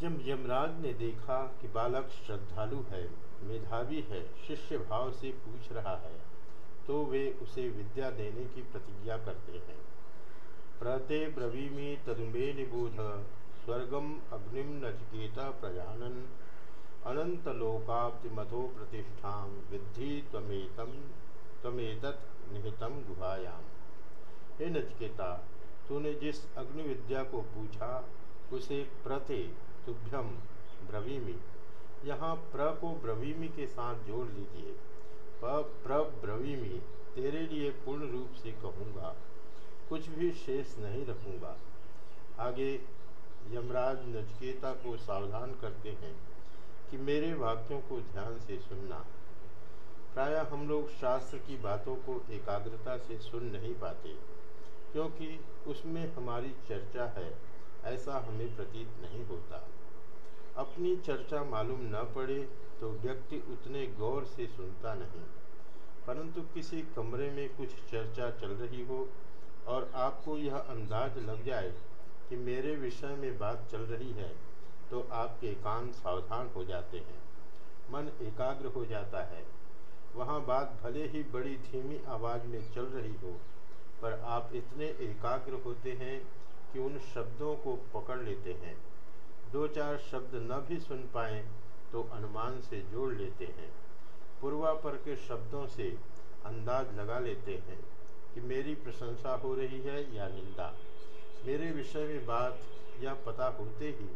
जब यमराज ने देखा कि बालक श्रद्धालु है, मेधावी है शिष्य भाव से पूछ रहा है तो वे उसे विद्या देने की प्रतिज्ञा करते हैं। प्रते ब्रवीमी तदुमे निबोध स्वर्गम अग्निम नचकेता प्रजानन अनंत अनंतलोकाप्तिमथो प्रतिष्ठा, विद्धि तमेतम तमेतत निहितम गुहायाम हे नचकेता, तूने जिस अग्नि विद्या को पूछा, उसे प्रते तुभ्यम ब्रवीमी। यहाँ प्र को ब्रवीमी के साथ जोड़ लीजिए। प्र ब्रवीमी, तेरे लिए पूर्ण रूप से कहूँगा। कुछ भी शेष नहीं रखूँगा। आगे यमराज नचकेता को सावधान करते हैं कि मेरे वाक्यों को ध्यान से सुनना। प्रायः हम लोग शास्त्र की बातों को एकाग्रता से सुन नहीं पाते, क्योंकि उसमें हमारी चर्चा है। ऐसा हमें प्रतीत नहीं होता। अपनी चर्चा मालूम न पड़े तो व्यक्ति उतने गौर से सुनता नहीं। परंतु किसी कमरे में कुछ चर्चा चल रही हो और आपको यह अंदाज लग जाए कि मेरे विषय में बात चल रही है तो आपके कान सावधान हो जाते हैं, मन एकाग्र हो जाता है। वहाँ बात भले ही बड़ी धीमी आवाज़ में चल रही हो, पर आप इतने एकाग्र होते हैं कि उन शब्दों को पकड़ लेते हैं। दो चार शब्द न भी सुन पाए तो अनुमान से जोड़ लेते हैं। पूर्वापर के शब्दों से अंदाज लगा लेते हैं कि मेरी प्रशंसा हो रही है या निंदा। मेरे विषय में बात या पता होते ही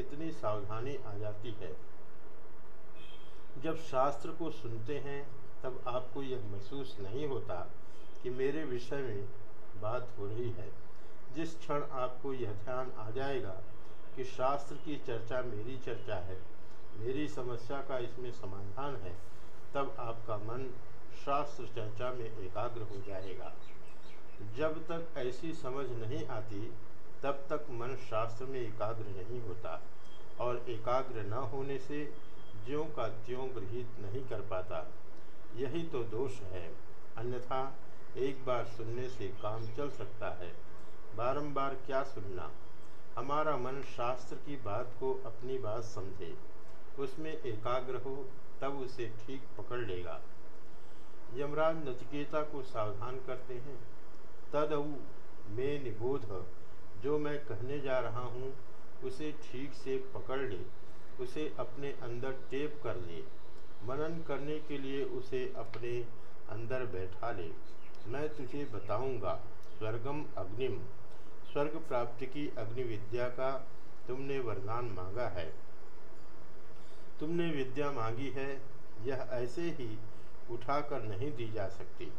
इतनी सावधानी आ जाती है। जब शास्त्र को सुनते हैं, तब आपको यह महसूस नहीं होता कि मेरे विषय में बात हो रही है। जिस क्षण आपको यह ध्यान आ जाएगा कि शास्त्र की चर्चा मेरी चर्चा है, मेरी समस्या का इसमें समाधान है, तब आपका मन शास्त्र चर्चा में एकाग्र हो जाएगा। जब तक ऐसी समझ नहीं आती, तब तक मन शास्त्र में एकाग्र नहीं होता और एकाग्र न होने से ज्यों का त्यों गृहित नहीं कर पाता। यही तो दोष है, अन्यथा एक बार सुनने से काम चल सकता है। बारंबार क्या सुनना? हमारा मन शास्त्र की बात को अपनी बात समझे। उसमें एकाग्र हो, तब उसे ठीक पकड़ लेगा। यमराज नचिकेता को सावधान करते हैं। तदऊ में निबोध जो मैं कहने जा रहा हूँ, उसे ठीक से पकड़ ले। उसे अपने अंदर टेप कर ले मनन करने के लिए उसे अपने अंदर बैठा ले। मैं तुझे बताऊँगा। स्वर्गम अग्निम। स्वर्ग प्राप्ति की अग्नि विद्या का तुमने वरदान मांगा है। तुमने विद्या मांगी है, यह ऐसे ही उठाकर नहीं दी जा सकती।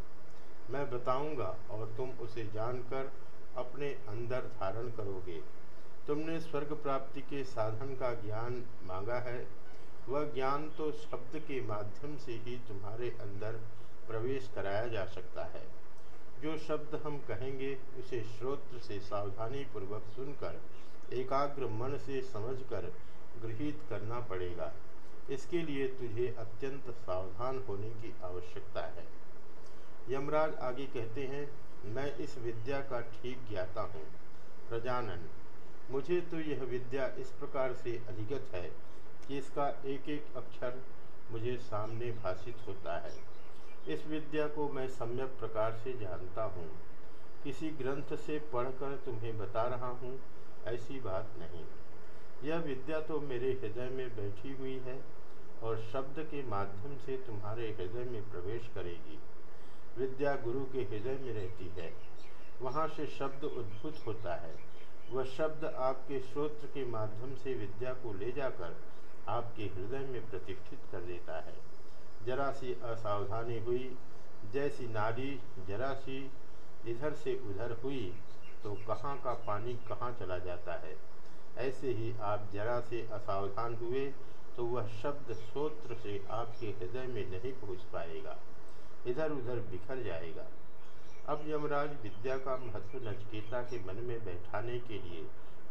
मैं बताऊँगा और तुम उसे जानकर अपने अंदर धारण करोगे। तुमने स्वर्ग प्राप्ति के साधन का ज्ञान मांगा है। वह ज्ञान तो शब्द के माध्यम से ही तुम्हारे अंदर प्रवेश कराया जा सकता है। जो शब्द हम कहेंगे, उसे श्रोत्र से सावधानी पूर्वक सुनकर, एकाग्र मन से समझकर गृहित करना पड़ेगा। इसके लिए तुझे अत्यंत सावधान होने की आवश्यकता है। यमराज आगे कहते हैं, मैं इस विद्या का ठीक ज्ञाता हूँ। प्रजानन, मुझे तो यह विद्या इस प्रकार से अधिगत है कि इसका एक एक अक्षर मुझे सामने भाषित होता है। इस विद्या को मैं सम्यक प्रकार से जानता हूँ। किसी ग्रंथ से पढ़कर तुम्हें बता रहा हूँ, ऐसी बात नहीं। यह विद्या तो मेरे हृदय में बैठी हुई है और शब्द के माध्यम से तुम्हारे हृदय में प्रवेश करेगी। विद्या गुरु के हृदय में रहती है। वहाँ से शब्द उद्भुत होता है। वह शब्द आपके श्रोत्र के माध्यम से विद्या को ले जाकर आपके हृदय में प्रतिष्ठित कर जरा सी असावधानी हुई। जैसी नारी जरा सी इधर से उधर हुई तो कहाँ का पानी कहाँ चला जाता है? ऐसे ही आप जरा से असावधान हुए तो वह शब्द श्रोत्र से आपके हृदय में नहीं पहुँच पाएगा। इधर उधर बिखर जाएगा। अब यमराज विद्या का महत्व नचकेता के मन में बैठाने के लिए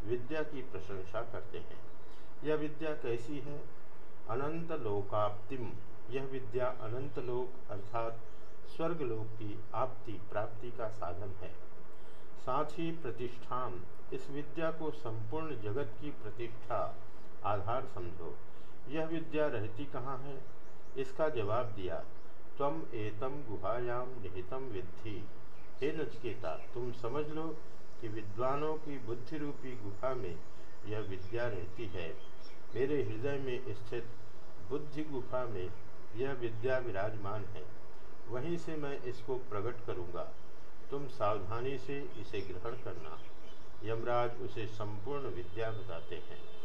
विद्या की प्रशंसा करते हैं। यह विद्या कैसी है? अनंत लोकाप्तिम। यह विद्या अनंत लोक अर्थात स्वर्ग लोक की आपति प्राप्ति का साधन है। साथ ही प्रतिष्ठान, इस विद्या को संपूर्ण जगत की प्रतिष्ठा, आधार समझो। यह विद्या रहती कहाँ है? इसका जवाब दिया तम एतम गुहायाम निहितम विद्धि। हे नचकेता, तुम समझ लो कि विद्वानों की बुद्धि रूपी गुफा में यह विद्या रहती है। मेरे हृदय में स्थित बुद्धि गुफा में यह विद्या विराजमान है। वहीं से मैं इसको प्रकट करूँगा। तुम सावधानी से इसे ग्रहण करना। यमराज उसे संपूर्ण विद्या बताते हैं।